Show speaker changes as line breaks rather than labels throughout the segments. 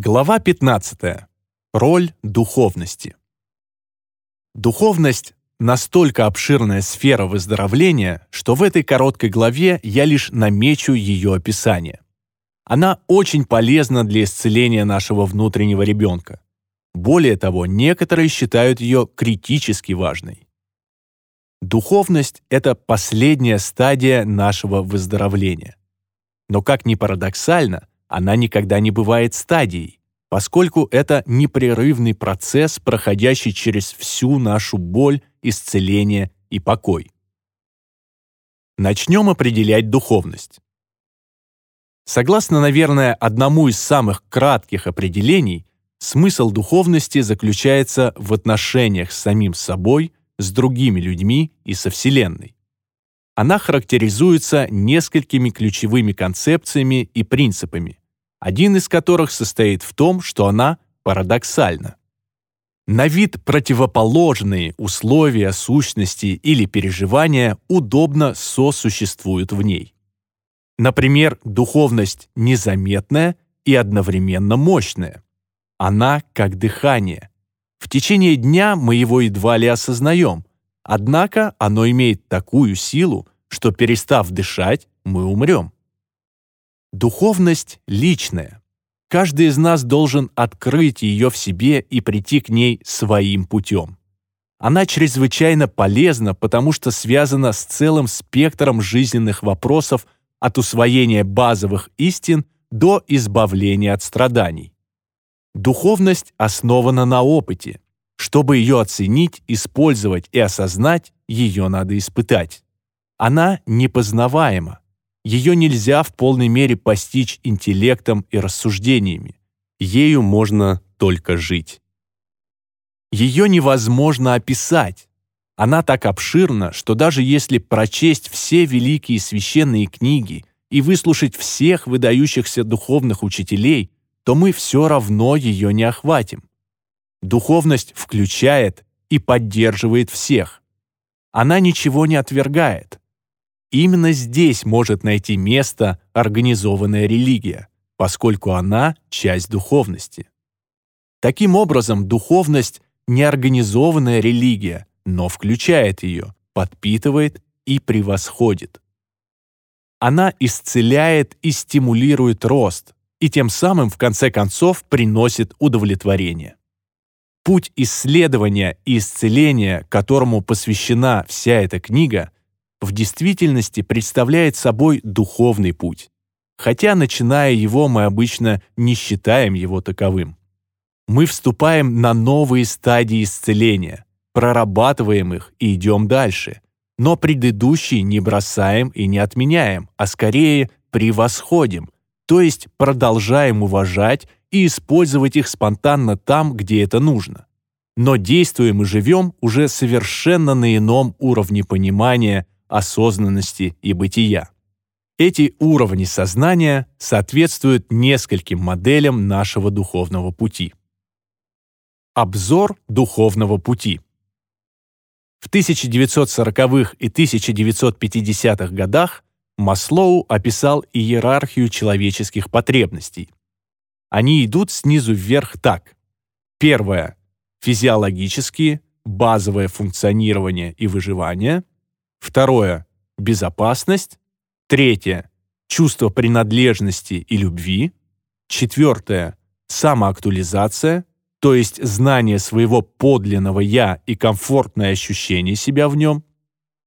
Глава 15. Роль духовности. Духовность — настолько обширная сфера выздоровления, что в этой короткой главе я лишь намечу ее описание. Она очень полезна для исцеления нашего внутреннего ребенка. Более того, некоторые считают ее критически важной. Духовность — это последняя стадия нашего выздоровления. Но как ни парадоксально, она никогда не бывает стадией, поскольку это непрерывный процесс, проходящий через всю нашу боль, исцеление и покой. Начнем определять духовность. Согласно, наверное, одному из самых кратких определений, смысл духовности заключается в отношениях с самим собой, с другими людьми и со Вселенной. Она характеризуется несколькими ключевыми концепциями и принципами, один из которых состоит в том, что она парадоксальна. На вид противоположные условия сущности или переживания удобно сосуществуют в ней. Например, духовность незаметная и одновременно мощная. Она как дыхание. В течение дня мы его едва ли осознаем, однако оно имеет такую силу, что, перестав дышать, мы умрем. Духовность личная. Каждый из нас должен открыть ее в себе и прийти к ней своим путем. Она чрезвычайно полезна, потому что связана с целым спектром жизненных вопросов от усвоения базовых истин до избавления от страданий. Духовность основана на опыте. Чтобы ее оценить, использовать и осознать, ее надо испытать. Она непознаваема. Ее нельзя в полной мере постичь интеллектом и рассуждениями. Ею можно только жить. Ее невозможно описать. Она так обширна, что даже если прочесть все великие священные книги и выслушать всех выдающихся духовных учителей, то мы все равно ее не охватим. Духовность включает и поддерживает всех. Она ничего не отвергает. Именно здесь может найти место организованная религия, поскольку она — часть духовности. Таким образом, духовность — неорганизованная религия, но включает ее, подпитывает и превосходит. Она исцеляет и стимулирует рост, и тем самым, в конце концов, приносит удовлетворение. Путь исследования и исцеления, которому посвящена вся эта книга, в действительности представляет собой духовный путь, хотя, начиная его, мы обычно не считаем его таковым. Мы вступаем на новые стадии исцеления, прорабатываем их и идем дальше, но предыдущие не бросаем и не отменяем, а скорее превосходим, то есть продолжаем уважать и использовать их спонтанно там, где это нужно. Но действуем и живем уже совершенно на ином уровне понимания – осознанности и бытия. Эти уровни сознания соответствуют нескольким моделям нашего духовного пути. Обзор духовного пути. В 1940-х и 1950-х годах Маслоу описал иерархию человеческих потребностей. Они идут снизу вверх так. Первое – физиологические, базовое функционирование и выживание – Второе – безопасность. Третье – чувство принадлежности и любви. Четвертое – самоактуализация, то есть знание своего подлинного «я» и комфортное ощущение себя в нем.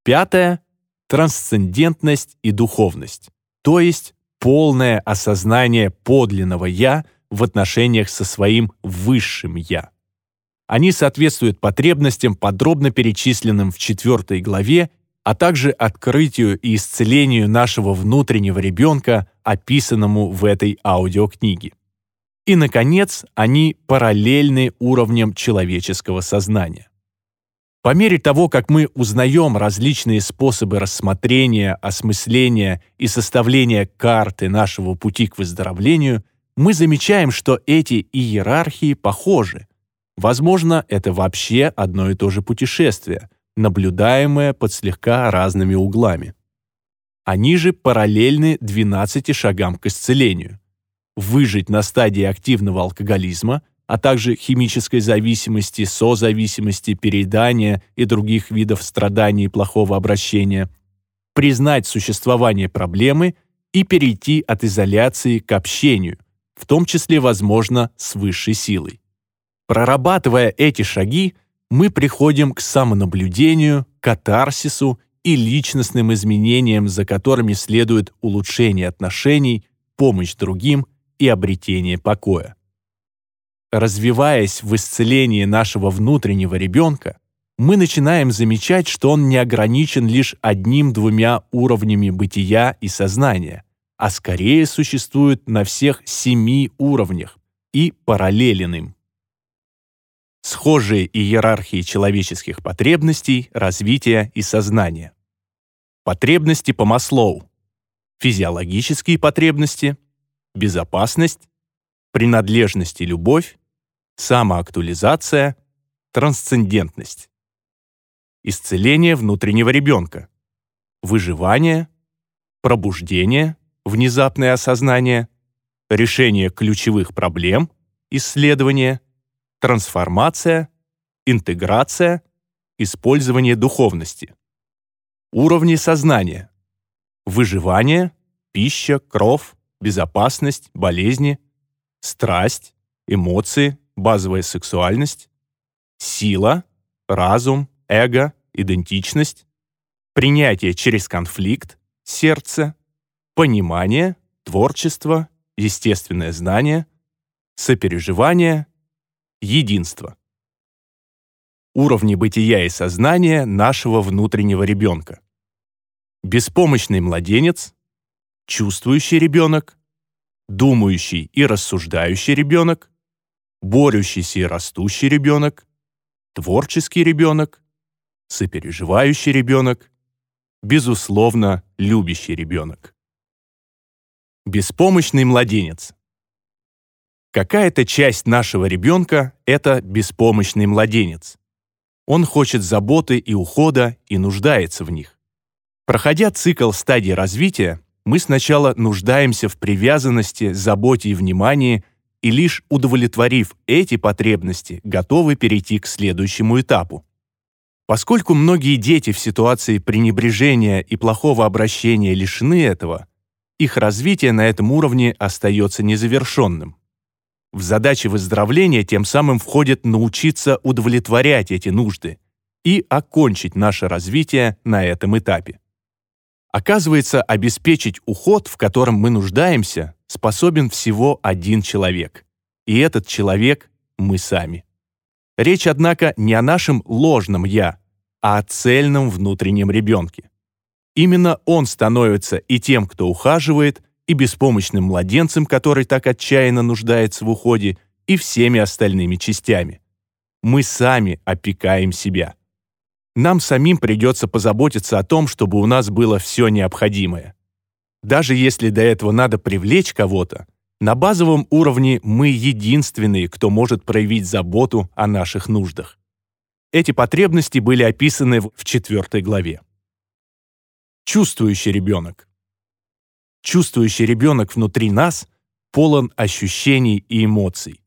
Пятое – трансцендентность и духовность, то есть полное осознание подлинного «я» в отношениях со своим высшим «я». Они соответствуют потребностям, подробно перечисленным в четвертой главе а также открытию и исцелению нашего внутреннего ребенка, описанному в этой аудиокниге. И, наконец, они параллельны уровням человеческого сознания. По мере того, как мы узнаем различные способы рассмотрения, осмысления и составления карты нашего пути к выздоровлению, мы замечаем, что эти иерархии похожи. Возможно, это вообще одно и то же путешествие — наблюдаемое под слегка разными углами. Они же параллельны 12 шагам к исцелению. выжить на стадии активного алкоголизма, а также химической зависимости, созависимости, переедания и других видов страданий и плохого обращения, признать существование проблемы и перейти от изоляции к общению, в том числе, возможно, с высшей силой. Прорабатывая эти шаги, мы приходим к самонаблюдению, катарсису и личностным изменениям, за которыми следует улучшение отношений, помощь другим и обретение покоя. Развиваясь в исцелении нашего внутреннего ребенка, мы начинаем замечать, что он не ограничен лишь одним-двумя уровнями бытия и сознания, а скорее существует на всех семи уровнях и параллелен им. Схожие иерархии человеческих потребностей, развития и сознания. Потребности по Маслоу. Физиологические потребности, безопасность, принадлежность и любовь, самоактуализация, трансцендентность, исцеление внутреннего ребенка, выживание, пробуждение, внезапное осознание, решение ключевых проблем, исследование, трансформация, интеграция, использование духовности. Уровни сознания. Выживание, пища, кровь, безопасность, болезни, страсть, эмоции, базовая сексуальность, сила, разум, эго, идентичность, принятие через конфликт, сердце, понимание, творчество, естественное знание, сопереживание, единство. Уровни бытия и сознания нашего внутреннего ребенка. Беспомощный младенец, чувствующий ребенок, думающий и рассуждающий ребенок, борющийся и растущий ребенок, творческий ребенок, сопереживающий ребенок, безусловно, любящий ребенок. Беспомощный младенец. Какая-то часть нашего ребенка – это беспомощный младенец. Он хочет заботы и ухода и нуждается в них. Проходя цикл стадий развития, мы сначала нуждаемся в привязанности, заботе и внимании и лишь удовлетворив эти потребности, готовы перейти к следующему этапу. Поскольку многие дети в ситуации пренебрежения и плохого обращения лишены этого, их развитие на этом уровне остается незавершенным. В задачи выздоровления тем самым входит научиться удовлетворять эти нужды и окончить наше развитие на этом этапе. Оказывается, обеспечить уход, в котором мы нуждаемся, способен всего один человек. И этот человек — мы сами. Речь, однако, не о нашем ложном «я», а о цельном внутреннем ребенке. Именно он становится и тем, кто ухаживает, и беспомощным младенцем, который так отчаянно нуждается в уходе, и всеми остальными частями. Мы сами опекаем себя. Нам самим придется позаботиться о том, чтобы у нас было все необходимое. Даже если до этого надо привлечь кого-то, на базовом уровне мы единственные, кто может проявить заботу о наших нуждах. Эти потребности были описаны в четвертой главе. Чувствующий ребенок. Чувствующий ребенок внутри нас полон ощущений и эмоций.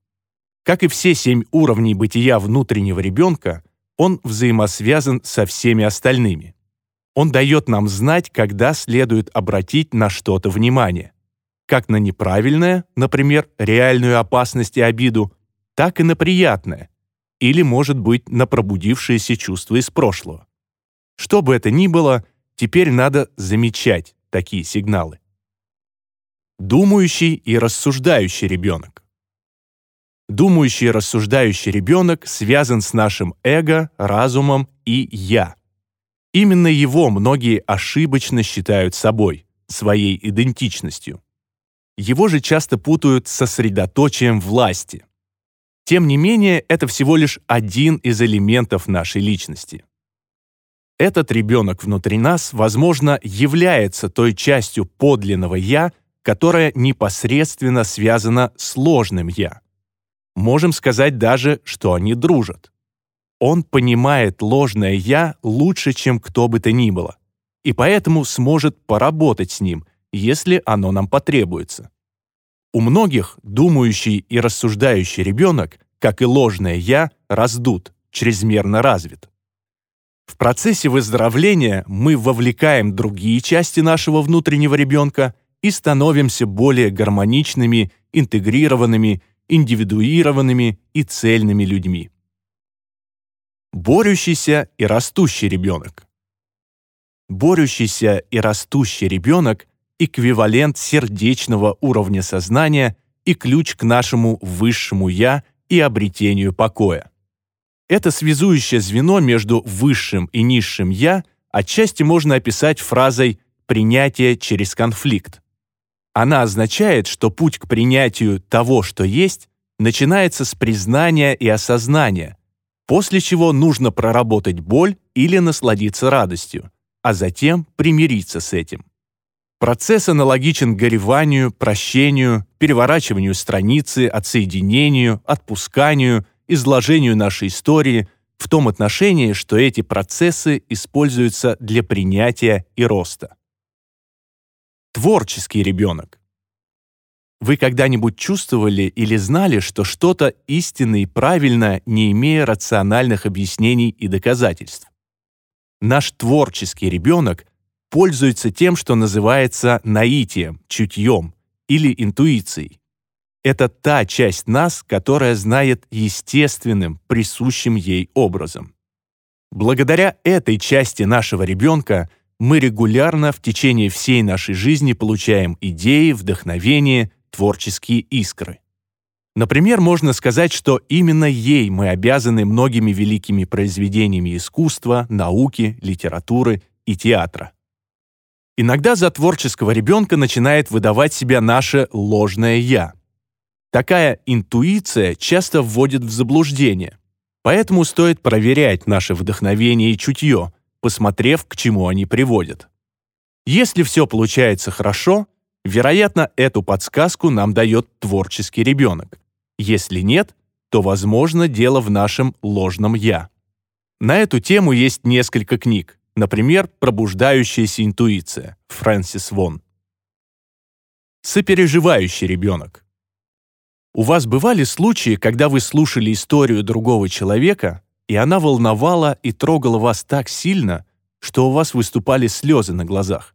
Как и все семь уровней бытия внутреннего ребенка, он взаимосвязан со всеми остальными. Он дает нам знать, когда следует обратить на что-то внимание. Как на неправильное, например, реальную опасность и обиду, так и на приятное, или, может быть, на пробудившиеся чувства из прошлого. Что бы это ни было, теперь надо замечать такие сигналы. Думающий и рассуждающий ребенок. Думающий и рассуждающий ребенок связан с нашим эго, разумом и «я». Именно его многие ошибочно считают собой, своей идентичностью. Его же часто путают с сосредоточием власти. Тем не менее, это всего лишь один из элементов нашей личности. Этот ребенок внутри нас, возможно, является той частью подлинного «я», которая непосредственно связана с ложным «я». Можем сказать даже, что они дружат. Он понимает ложное «я» лучше, чем кто бы то ни было, и поэтому сможет поработать с ним, если оно нам потребуется. У многих думающий и рассуждающий ребенок, как и ложное «я», раздут, чрезмерно развит. В процессе выздоровления мы вовлекаем другие части нашего внутреннего ребенка и становимся более гармоничными, интегрированными, индивидуированными и цельными людьми. Борющийся и растущий ребенок. Борющийся и растущий ребенок – эквивалент сердечного уровня сознания и ключ к нашему высшему «я» и обретению покоя. Это связующее звено между высшим и низшим «я» отчасти можно описать фразой «принятие через конфликт». Она означает, что путь к принятию того, что есть, начинается с признания и осознания, после чего нужно проработать боль или насладиться радостью, а затем примириться с этим. Процесс аналогичен гореванию, прощению, переворачиванию страницы, отсоединению, отпусканию – изложению нашей истории в том отношении, что эти процессы используются для принятия и роста. Творческий ребенок. Вы когда-нибудь чувствовали или знали, что что-то истинно и правильно, не имея рациональных объяснений и доказательств? Наш творческий ребенок пользуется тем, что называется наитием, чутьем или интуицией. Это та часть нас, которая знает естественным, присущим ей образом. Благодаря этой части нашего ребенка мы регулярно в течение всей нашей жизни получаем идеи, вдохновение, творческие искры. Например, можно сказать, что именно ей мы обязаны многими великими произведениями искусства, науки, литературы и театра. Иногда за творческого ребенка начинает выдавать себя наше ложное «я», Такая интуиция часто вводит в заблуждение. Поэтому стоит проверять наше вдохновение и чутье, посмотрев, к чему они приводят. Если все получается хорошо, вероятно, эту подсказку нам дает творческий ребенок. Если нет, то, возможно, дело в нашем ложном «я». На эту тему есть несколько книг, например, «Пробуждающаяся интуиция» Фрэнсис Вон. Сопереживающий ребенок. У вас бывали случаи, когда вы слушали историю другого человека, и она волновала и трогала вас так сильно, что у вас выступали слезы на глазах?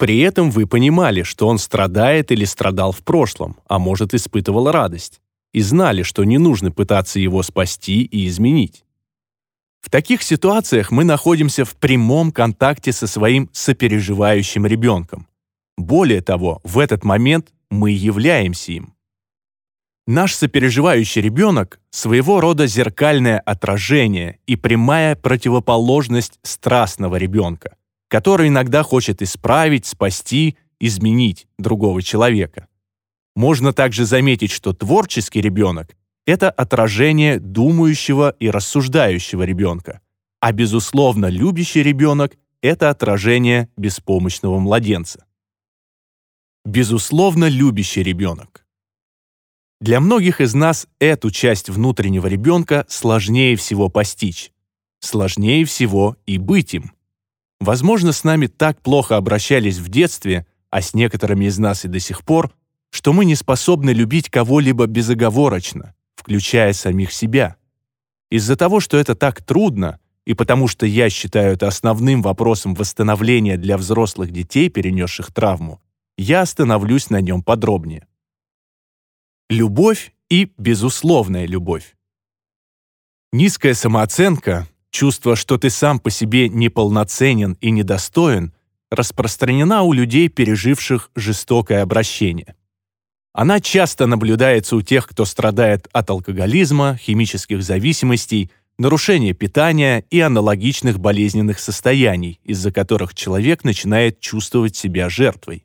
При этом вы понимали, что он страдает или страдал в прошлом, а может испытывал радость, и знали, что не нужно пытаться его спасти и изменить. В таких ситуациях мы находимся в прямом контакте со своим сопереживающим ребенком. Более того, в этот момент мы являемся им. Наш сопереживающий ребенок – своего рода зеркальное отражение и прямая противоположность страстного ребенка, который иногда хочет исправить, спасти, изменить другого человека. Можно также заметить, что творческий ребенок – это отражение думающего и рассуждающего ребенка, а безусловно любящий ребенок – это отражение беспомощного младенца. Безусловно любящий ребенок. Для многих из нас эту часть внутреннего ребенка сложнее всего постичь. Сложнее всего и быть им. Возможно, с нами так плохо обращались в детстве, а с некоторыми из нас и до сих пор, что мы не способны любить кого-либо безоговорочно, включая самих себя. Из-за того, что это так трудно, и потому что я считаю это основным вопросом восстановления для взрослых детей, перенесших травму, я остановлюсь на нем подробнее. Любовь и безусловная любовь. Низкая самооценка, чувство, что ты сам по себе неполноценен и недостоин, распространена у людей, переживших жестокое обращение. Она часто наблюдается у тех, кто страдает от алкоголизма, химических зависимостей, нарушения питания и аналогичных болезненных состояний, из-за которых человек начинает чувствовать себя жертвой.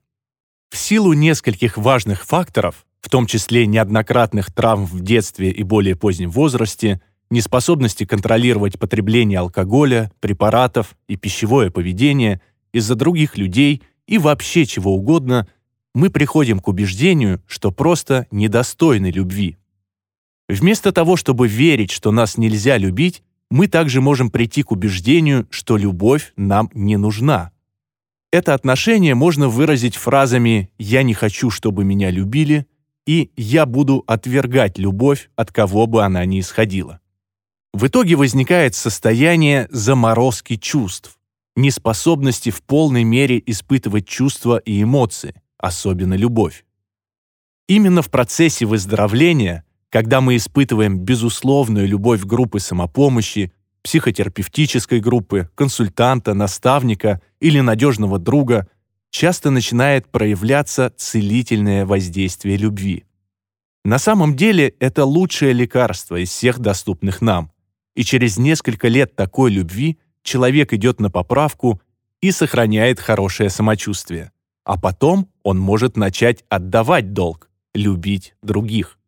В силу нескольких важных факторов в том числе неоднократных травм в детстве и более позднем возрасте, неспособности контролировать потребление алкоголя, препаратов и пищевое поведение из-за других людей и вообще чего угодно, мы приходим к убеждению, что просто недостойны любви. Вместо того, чтобы верить, что нас нельзя любить, мы также можем прийти к убеждению, что любовь нам не нужна. Это отношение можно выразить фразами «я не хочу, чтобы меня любили», и «я буду отвергать любовь, от кого бы она ни исходила». В итоге возникает состояние заморозки чувств, неспособности в полной мере испытывать чувства и эмоции, особенно любовь. Именно в процессе выздоровления, когда мы испытываем безусловную любовь группы самопомощи, психотерапевтической группы, консультанта, наставника или надежного друга, часто начинает проявляться целительное воздействие любви. На самом деле это лучшее лекарство из всех доступных нам и через несколько лет такой любви человек идет на поправку и сохраняет хорошее самочувствие. А потом он может начать отдавать долг, любить других.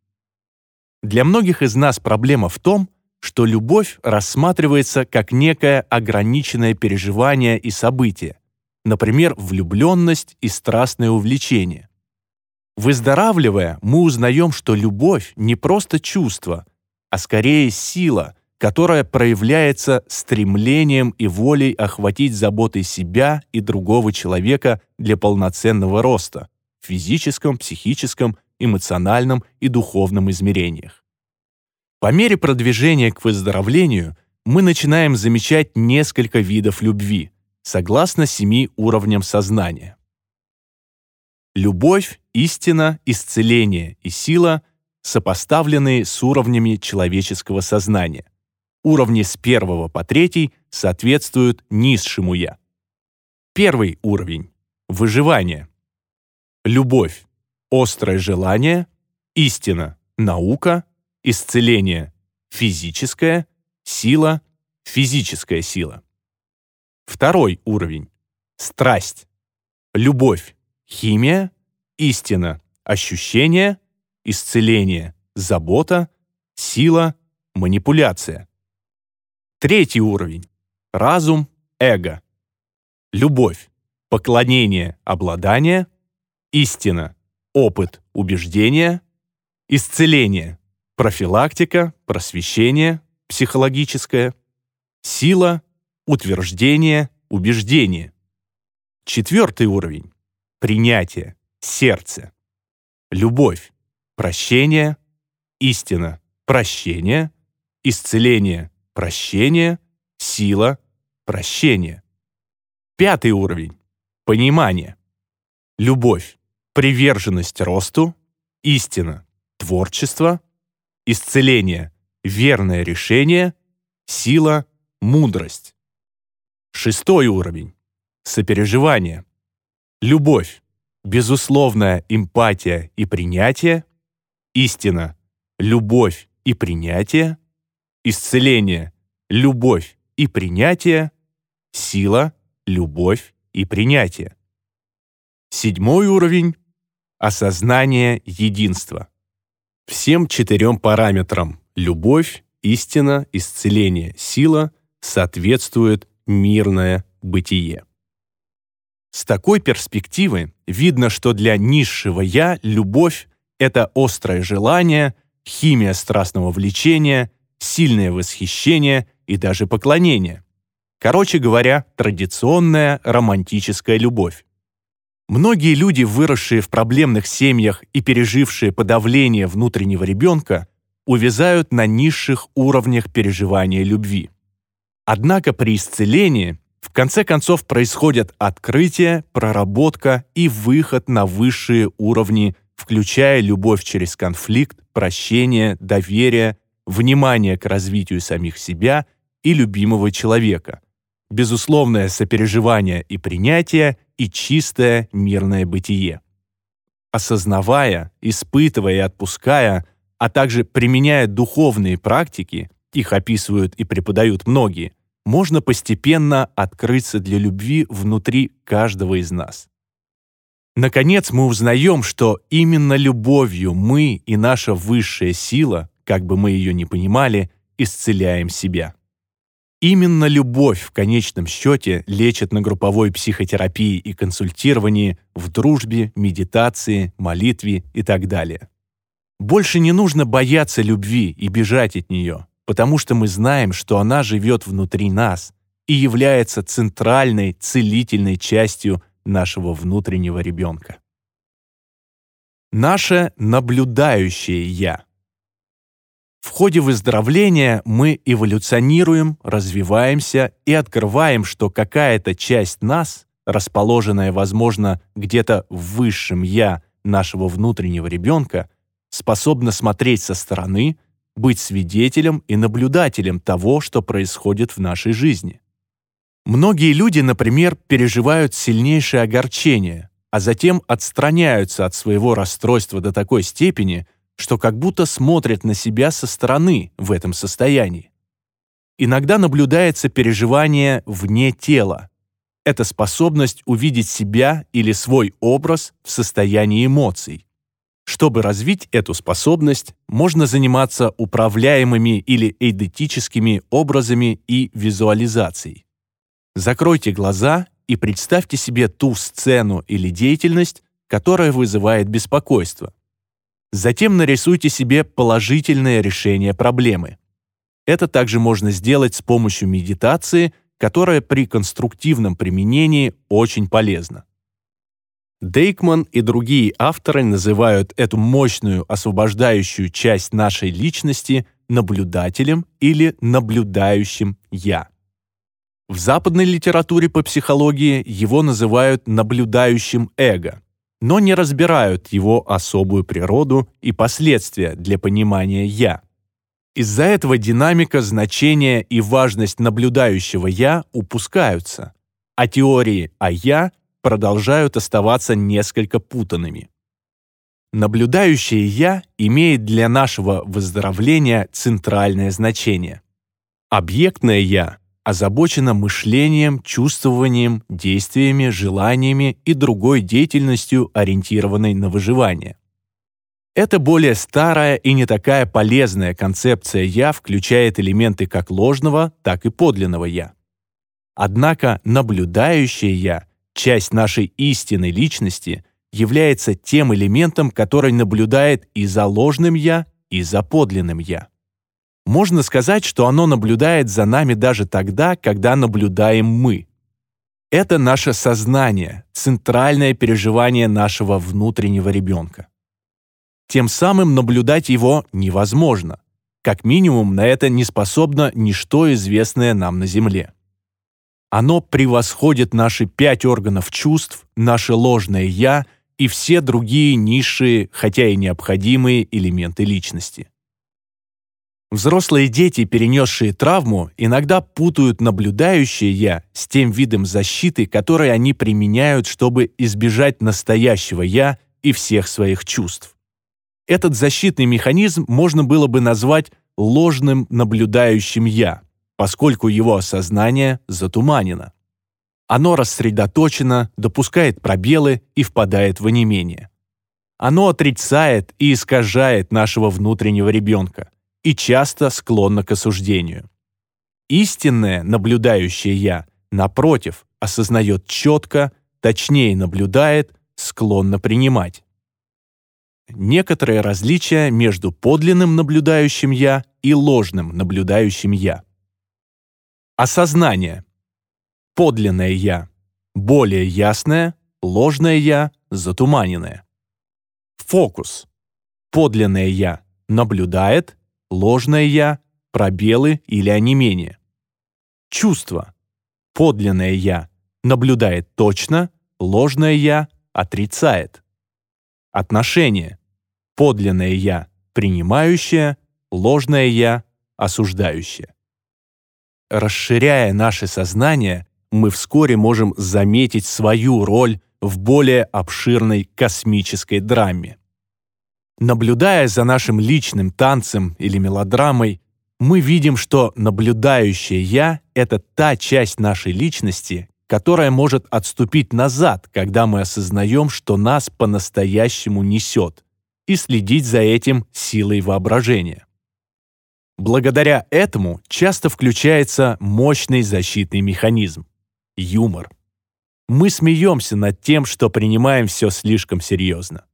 Для многих из нас проблема в том, что любовь рассматривается как некое ограниченное переживание и событие, например, влюбленность и страстное увлечение. Выздоравливая, мы узнаем, что любовь не просто чувство, а скорее сила, которая проявляется стремлением и волей охватить заботой себя и другого человека для полноценного роста в физическом, психическом, эмоциональном и духовном измерениях. По мере продвижения к выздоровлению мы начинаем замечать несколько видов любви, согласно семи уровням сознания. Любовь, истина, исцеление и сила сопоставлены с уровнями человеческого сознания – Уровни с первого по третий соответствуют низшему «я». Первый уровень — выживание. Любовь, острое желание, истина, наука, исцеление, физическая, сила, физическая сила. Второй уровень — страсть, любовь, химия, истина, ощущение, исцеление, забота, сила, манипуляция. Третий уровень — разум, эго. Любовь, поклонение, обладание, истина, опыт, убеждение, исцеление, профилактика, просвещение, психологическое, сила, утверждение, убеждение. Четвертый уровень — принятие, сердце, любовь, прощение, истина, прощение, исцеление, Прощение, сила, прощение. Пятый уровень. Понимание. Любовь, приверженность росту, истина, творчество, исцеление, верное решение, сила, мудрость. Шестой уровень. Сопереживание. Любовь, безусловная эмпатия и принятие, истина, любовь и принятие, исцеление, любовь и принятие, сила, любовь и принятие. Седьмой уровень — осознание единства. Всем четырем параметрам — любовь, истина, исцеление, сила — соответствует мирное бытие. С такой перспективы видно, что для низшего «я» любовь — это острое желание, химия страстного влечения, сильное восхищение и даже поклонение. Короче говоря, традиционная романтическая любовь. Многие люди, выросшие в проблемных семьях и пережившие подавление внутреннего ребенка, увязают на низших уровнях переживания любви. Однако при исцелении в конце концов происходят открытие, проработка и выход на высшие уровни, включая любовь через конфликт, прощение, доверие, внимание к развитию самих себя и любимого человека, безусловное сопереживание и принятие и чистое мирное бытие. Осознавая, испытывая и отпуская, а также применяя духовные практики, их описывают и преподают многие, можно постепенно открыться для любви внутри каждого из нас. Наконец мы узнаем, что именно любовью мы и наша высшая сила как бы мы ее ни понимали, исцеляем себя. Именно любовь в конечном счете лечит на групповой психотерапии и консультировании, в дружбе, медитации, молитве и так далее. Больше не нужно бояться любви и бежать от нее, потому что мы знаем, что она живет внутри нас и является центральной целительной частью нашего внутреннего ребенка. Наше наблюдающее «я». В ходе выздоровления мы эволюционируем, развиваемся и открываем, что какая-то часть нас, расположенная, возможно, где-то в высшем «я» нашего внутреннего ребенка, способна смотреть со стороны, быть свидетелем и наблюдателем того, что происходит в нашей жизни. Многие люди, например, переживают сильнейшее огорчение, а затем отстраняются от своего расстройства до такой степени, что как будто смотрят на себя со стороны в этом состоянии. Иногда наблюдается переживание вне тела. Это способность увидеть себя или свой образ в состоянии эмоций. Чтобы развить эту способность, можно заниматься управляемыми или эйдетическими образами и визуализацией. Закройте глаза и представьте себе ту сцену или деятельность, которая вызывает беспокойство. Затем нарисуйте себе положительное решение проблемы. Это также можно сделать с помощью медитации, которая при конструктивном применении очень полезна. Дейкман и другие авторы называют эту мощную освобождающую часть нашей личности наблюдателем или наблюдающим «я». В западной литературе по психологии его называют наблюдающим эго, но не разбирают его особую природу и последствия для понимания «я». Из-за этого динамика, значение и важность наблюдающего «я» упускаются, а теории о «я» продолжают оставаться несколько путанными. Наблюдающее «я» имеет для нашего выздоровления центральное значение. Объектное «я» озабочено мышлением, чувствованием, действиями, желаниями и другой деятельностью, ориентированной на выживание. Эта более старая и не такая полезная концепция «я» включает элементы как ложного, так и подлинного «я». Однако наблюдающее «я» часть нашей истинной личности является тем элементом, который наблюдает и за ложным «я», и за подлинным «я». Можно сказать, что оно наблюдает за нами даже тогда, когда наблюдаем мы. Это наше сознание, центральное переживание нашего внутреннего ребенка. Тем самым наблюдать его невозможно. Как минимум, на это не способно ничто известное нам на Земле. Оно превосходит наши пять органов чувств, наше ложное «я» и все другие низшие, хотя и необходимые элементы личности. Взрослые дети, перенесшие травму, иногда путают наблюдающее «я» с тем видом защиты, который они применяют, чтобы избежать настоящего «я» и всех своих чувств. Этот защитный механизм можно было бы назвать ложным наблюдающим «я», поскольку его осознание затуманено. Оно рассредоточено, допускает пробелы и впадает в онемение. Оно отрицает и искажает нашего внутреннего ребенка и часто склонно к осуждению. Истинное наблюдающее «я», напротив, осознает четко, точнее наблюдает, склонно принимать. Некоторые различия между подлинным наблюдающим «я» и ложным наблюдающим «я». Осознание. Подлинное «я». Более ясное, ложное «я», затуманенное. Фокус. Подлинное «я» наблюдает, ложное «я», пробелы или онемение. Чувство. Подлинное «я» наблюдает точно, ложное «я» отрицает. Отношение. Подлинное «я» принимающее, ложное «я» осуждающее. Расширяя наше сознание, мы вскоре можем заметить свою роль в более обширной космической драме. Наблюдая за нашим личным танцем или мелодрамой, мы видим, что наблюдающее «я» — это та часть нашей личности, которая может отступить назад, когда мы осознаем, что нас по-настоящему несет, и следить за этим силой воображения. Благодаря этому часто включается мощный защитный механизм — юмор. Мы смеемся над тем, что принимаем все слишком серьезно.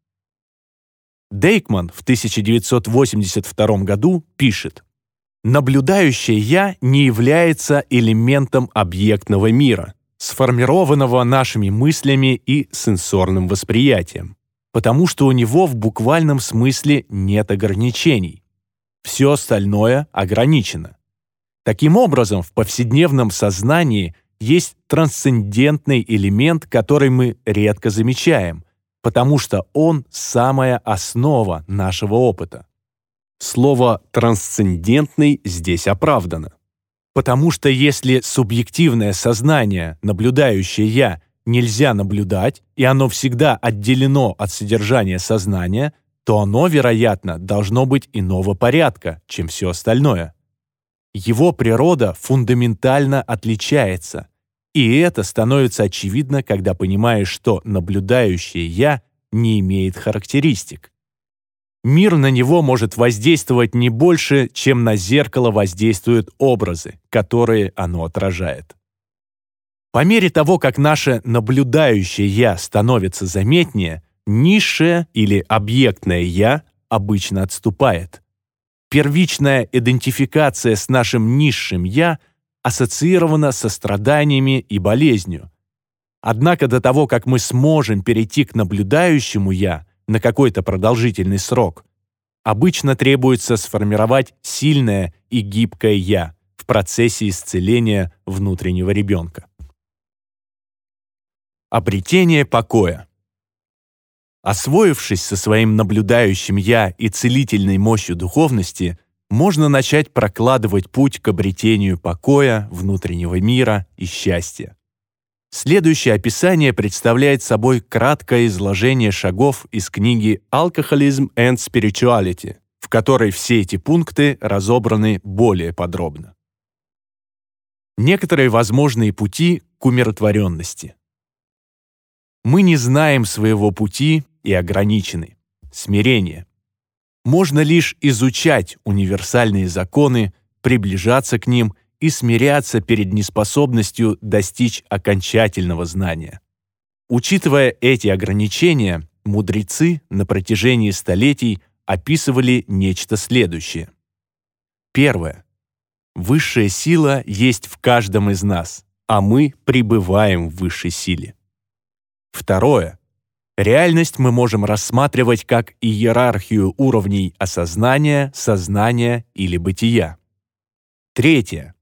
Дейкман в 1982 году пишет, «Наблюдающее «я» не является элементом объектного мира, сформированного нашими мыслями и сенсорным восприятием. потому что у него в буквальном смысле нет ограничений. Все остальное ограничено. Таким образом, в повседневном сознании есть трансцендентный элемент, который мы редко замечаем, потому что он – самая основа нашего опыта. Слово «трансцендентный» здесь оправдано. Потому что если субъективное сознание, наблюдающее «я», нельзя наблюдать, и оно всегда отделено от содержания сознания, то оно, вероятно, должно быть иного порядка, чем все остальное. Его природа фундаментально отличается, и это становится очевидно, когда понимаешь, что наблюдающее «я» не имеет характеристик. Мир на него может воздействовать не больше, чем на зеркало воздействуют образы, которые оно отражает. По мере того, как наше наблюдающее «я» становится заметнее, низшее или объектное «я» обычно отступает. Первичная идентификация с нашим низшим «я» ассоциирована со страданиями и болезнью. Однако до того, как мы сможем перейти к наблюдающему «я», на какой-то продолжительный срок, обычно требуется сформировать сильное и гибкое «я» в процессе исцеления внутреннего ребенка. Обретение покоя. Освоившись со своим наблюдающим «я» и целительной мощью духовности, можно начать прокладывать путь к обретению покоя, внутреннего мира и счастья. Следующее описание представляет собой краткое изложение шагов из книги «Alcoholism and Spirituality», в которой все эти пункты разобраны более подробно. Некоторые возможные пути к умиротворенности. Мы не знаем своего пути и ограничены. Смирение. Можно лишь изучать универсальные законы, приближаться к ним и смиряться перед неспособностью достичь окончательного знания. Учитывая эти ограничения, мудрецы на протяжении столетий описывали нечто следующее. Первое. Высшая сила есть в каждом из нас, а мы пребываем в высшей силе. Второе. Реальность мы можем рассматривать как иерархию уровней осознания, сознания или бытия. Третье.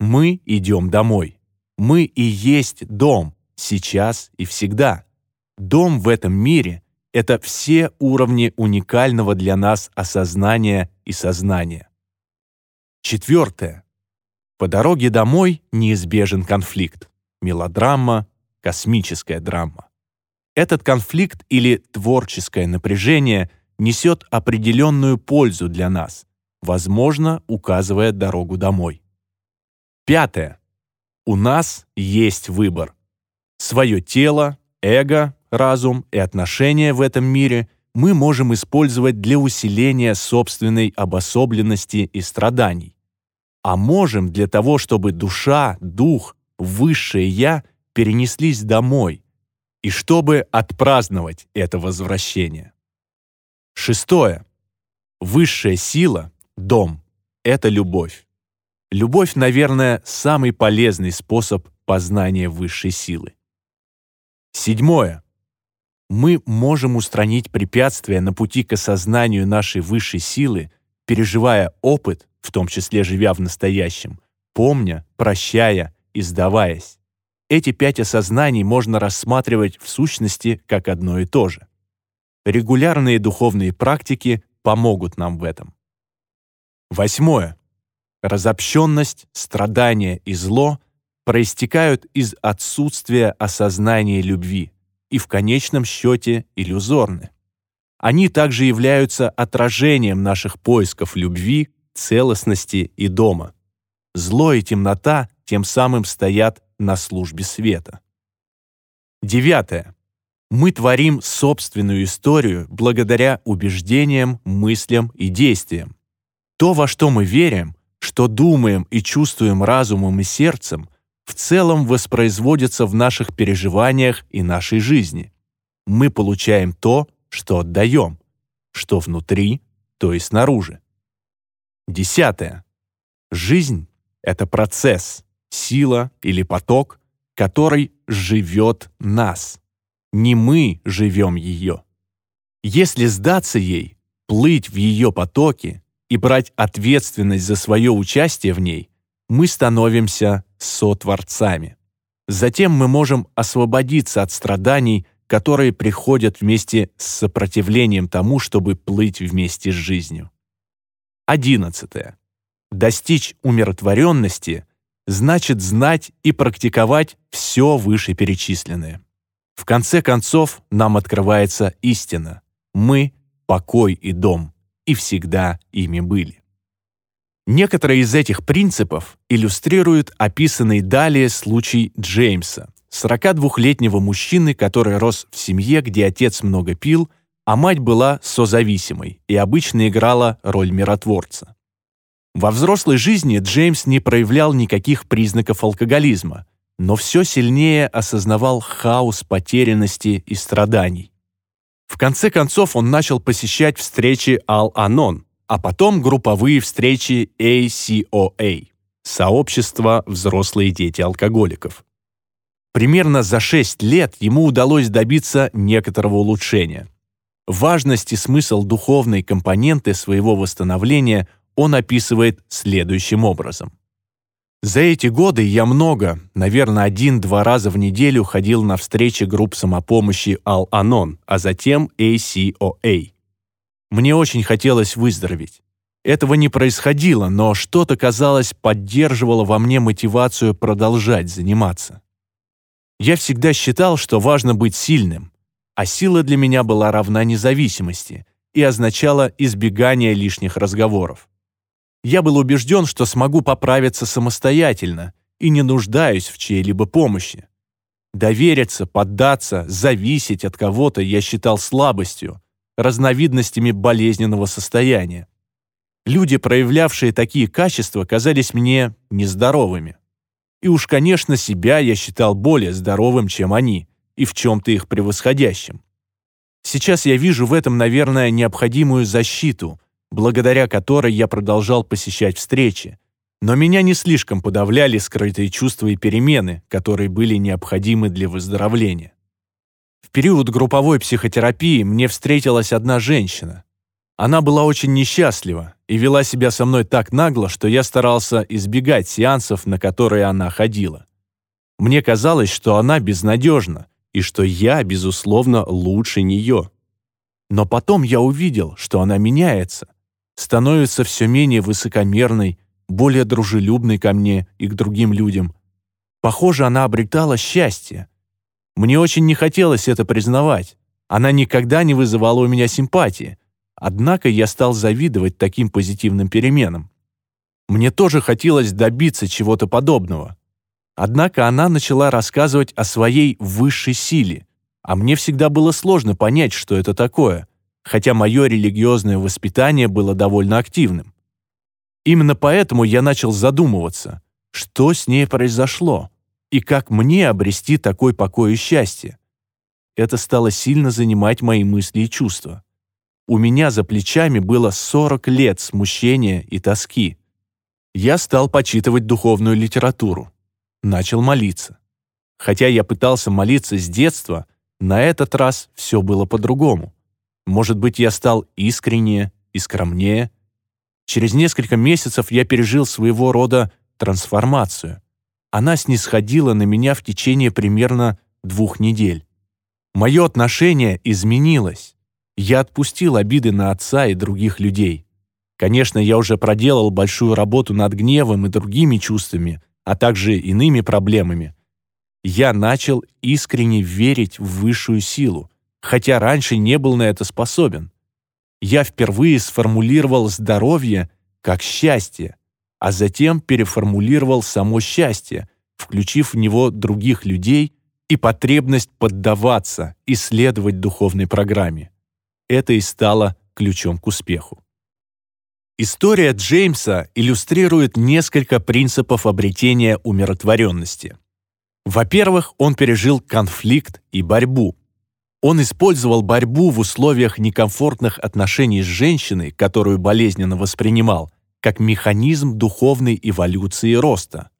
Мы идем домой. Мы и есть дом, сейчас и всегда. Дом в этом мире — это все уровни уникального для нас осознания и сознания. Четвертое. По дороге домой неизбежен конфликт. Мелодрама, космическая драма. Этот конфликт или творческое напряжение несет определенную пользу для нас, возможно, указывая дорогу домой. Пятое. У нас есть выбор. Свое тело, эго, разум и отношения в этом мире мы можем использовать для усиления собственной обособленности и страданий. А можем для того, чтобы душа, дух, высшее «я» перенеслись домой, и чтобы отпраздновать это возвращение. Шестое. Высшая сила, дом — это любовь. Любовь, наверное, самый полезный способ познания высшей силы. Седьмое. Мы можем устранить препятствия на пути к осознанию нашей высшей силы, переживая опыт, в том числе живя в настоящем, помня, прощая и сдаваясь. Эти пять осознаний можно рассматривать в сущности как одно и то же. Регулярные духовные практики помогут нам в этом. Восьмое. Разобщенность, страдание и зло проистекают из отсутствия осознания любви и в конечном счете иллюзорны. Они также являются отражением наших поисков любви, целостности и дома. Зло и темнота тем самым стоят на службе света. Девятое. Мы творим собственную историю благодаря убеждениям, мыслям и действиям. То, во что мы верим, что думаем и чувствуем разумом и сердцем, в целом воспроизводится в наших переживаниях и нашей жизни. Мы получаем то, что отдаем, что внутри, то и снаружи. Десятое. Жизнь — это процесс, сила или поток, который живет нас. Не мы живем ее. Если сдаться ей, плыть в ее потоке и брать ответственность за свое участие в ней, мы становимся сотворцами. Затем мы можем освободиться от страданий, которые приходят вместе с сопротивлением тому, чтобы плыть вместе с жизнью. 11. Достичь умиротворенности значит знать и практиковать все вышеперечисленное. В конце концов, нам открывается истина. Мы — покой и дом, и всегда ими были. Некоторые из этих принципов иллюстрируют описанный далее случай Джеймса, 42-летнего мужчины, который рос в семье, где отец много пил, а мать была созависимой и обычно играла роль миротворца. Во взрослой жизни Джеймс не проявлял никаких признаков алкоголизма, но все сильнее осознавал хаос потерянности и страданий. В конце концов он начал посещать встречи Ал-Анон, а потом групповые встречи ACOA – Сообщество взрослые дети алкоголиков. Примерно за 6 лет ему удалось добиться некоторого улучшения. Важность и смысл духовной компоненты своего восстановления он описывает следующим образом. За эти годы я много, наверное, один-два раза в неделю ходил на встречи групп самопомощи Ал-Анон, а затем ACOA. Мне очень хотелось выздороветь. Этого не происходило, но что-то, казалось, поддерживало во мне мотивацию продолжать заниматься. Я всегда считал, что важно быть сильным, а сила для меня была равна независимости и означала избегание лишних разговоров. Я был убежден, что смогу поправиться самостоятельно и не нуждаюсь в чьей-либо помощи. Довериться, поддаться, зависеть от кого-то я считал слабостью, разновидностями болезненного состояния. Люди, проявлявшие такие качества, казались мне нездоровыми. И уж, конечно, себя я считал более здоровым, чем они, и в чем-то их превосходящим. Сейчас я вижу в этом, наверное, необходимую защиту, благодаря которой я продолжал посещать встречи, но меня не слишком подавляли скрытые чувства и перемены, которые были необходимы для выздоровления. В период групповой психотерапии мне встретилась одна женщина. Она была очень несчастлива и вела себя со мной так нагло, что я старался избегать сеансов, на которые она ходила. Мне казалось, что она безнадежна и что я, безусловно, лучше нее. Но потом я увидел, что она меняется, становится все менее высокомерной, более дружелюбной ко мне и к другим людям. Похоже, она обретала счастье, мне очень не хотелось это признавать. Она никогда не вызывала у меня симпатии. Однако я стал завидовать таким позитивным переменам. Мне тоже хотелось добиться чего-то подобного. Однако она начала рассказывать о своей высшей силе, а мне всегда было сложно понять, что это такое, хотя мое религиозное воспитание было довольно активным. Именно поэтому я начал задумываться, что с ней произошло. И как мне обрести такой покой и счастье? Это стало сильно занимать мои мысли и чувства. У меня за плечами было 40 лет смущения и тоски. Я стал почитывать духовную литературу. Начал молиться. Хотя я пытался молиться с детства, на этот раз все было по-другому. Может быть, я стал искреннее и скромнее. Через несколько месяцев я пережил своего рода трансформацию. Она снисходила на меня в течение примерно двух недель. Мое отношение изменилось. Я отпустил обиды на отца и других людей. Конечно, я уже проделал большую работу над гневом и другими чувствами, а также иными проблемами. Я начал искренне верить в высшую силу, хотя раньше не был на это способен. Я впервые сформулировал здоровье как счастье, а затем переформулировал само счастье, включив в него других людей и потребность поддаваться, исследовать духовной программе. Это и стало ключом к успеху. История Джеймса иллюстрирует несколько принципов обретения умиротворенности. Во-первых, он пережил конфликт и борьбу. Он использовал борьбу в условиях некомфортных отношений с женщиной, которую болезненно воспринимал, как механизм духовной эволюции и роста.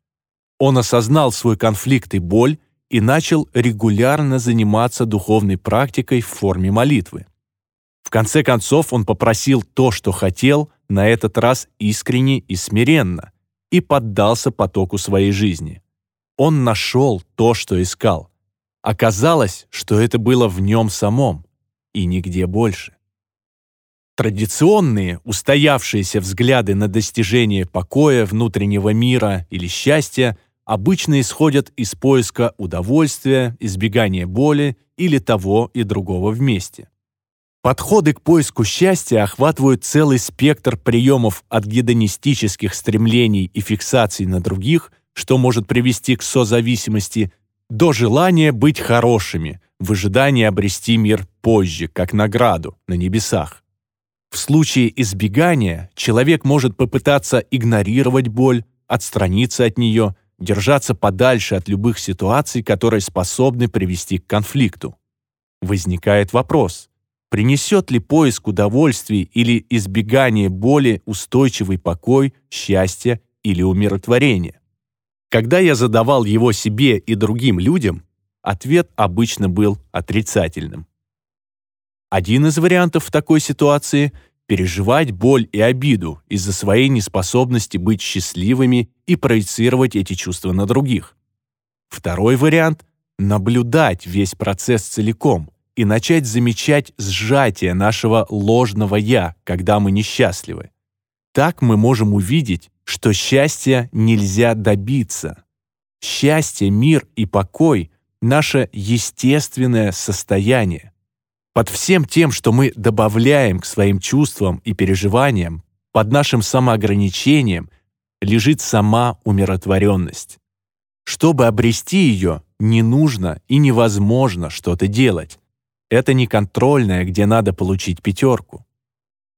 Он осознал свой конфликт и боль и начал регулярно заниматься духовной практикой в форме молитвы. конце концов он попросил то, что хотел, на этот раз искренне и смиренно, и поддался потоку своей жизни. Он нашел то, что искал. Оказалось, что это было в нем самом, и нигде больше. Традиционные, устоявшиеся взгляды на достижение покоя, внутреннего мира или счастья обычно исходят из поиска удовольствия, избегания боли или того и другого вместе. Подходы к поиску счастья охватывают целый спектр приемов от гедонистических стремлений и фиксаций на других, что может привести к созависимости, до желания быть хорошими, в ожидании обрести мир позже, как награду, на небесах. В случае избегания человек может попытаться игнорировать боль, отстраниться от нее, держаться подальше от любых ситуаций, которые способны привести к конфликту. Возникает вопрос, принесет ли поиск удовольствий или избегание боли устойчивый покой, счастье или умиротворение? Когда я задавал его себе и другим людям, ответ обычно был отрицательным. Один из вариантов в такой ситуации – переживать боль и обиду из-за своей неспособности быть счастливыми и проецировать эти чувства на других. Второй вариант – наблюдать весь процесс целиком и начать замечать сжатие нашего ложного «я», когда мы несчастливы. Так мы можем увидеть, что счастья нельзя добиться. Счастье, мир и покой – наше естественное состояние. Под всем тем, что мы добавляем к своим чувствам и переживаниям, под нашим самоограничением, лежит сама умиротворенность. Чтобы обрести ее, не нужно и невозможно что-то делать. Это не контрольное, где надо получить пятерку.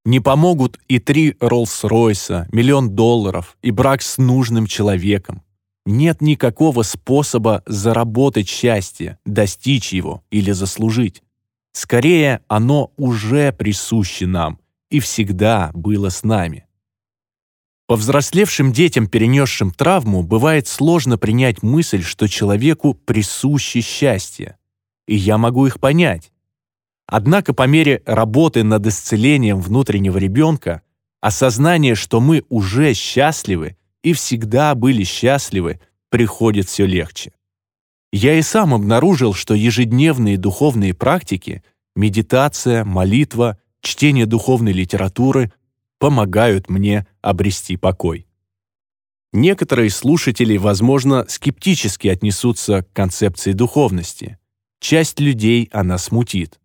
Не помогут и три Роллс-Ройса, миллион долларов и брак с нужным человеком. Нет никакого способа заработать счастье, достичь его или заслужить. Скорее, оно уже присуще нам и всегда было с нами. Повзрослевшим детям, перенесшим травму, бывает сложно принять мысль, что человеку присуще счастье. И я могу их понять. Однако по мере работы над исцелением внутреннего ребенка, осознание, что мы уже счастливы и всегда были счастливы, приходит все легче. Я и сам обнаружил, что ежедневные духовные практики, медитация, молитва, чтение духовной литературы помогают мне обрести покой. Некоторые слушатели, возможно, скептически отнесутся к концепции духовности. Часть людей она смутит.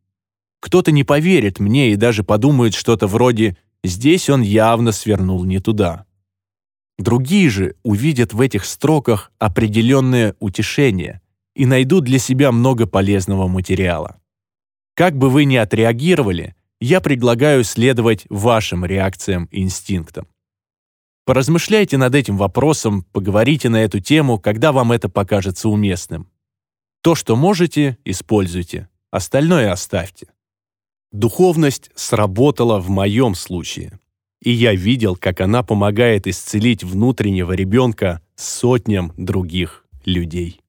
Кто-то не поверит мне и даже подумает что-то вроде «здесь он явно свернул не туда». Другие же увидят в этих строках определенное утешение – и найдут для себя много полезного материала. Как бы вы ни отреагировали, я предлагаю следовать вашим реакциям и инстинктам. Поразмышляйте над этим вопросом, поговорите на эту тему, когда вам это покажется уместным. То, что можете, используйте, остальное оставьте. Духовность сработала в моем случае, и я видел, как она помогает исцелить внутреннего ребенка сотням других людей.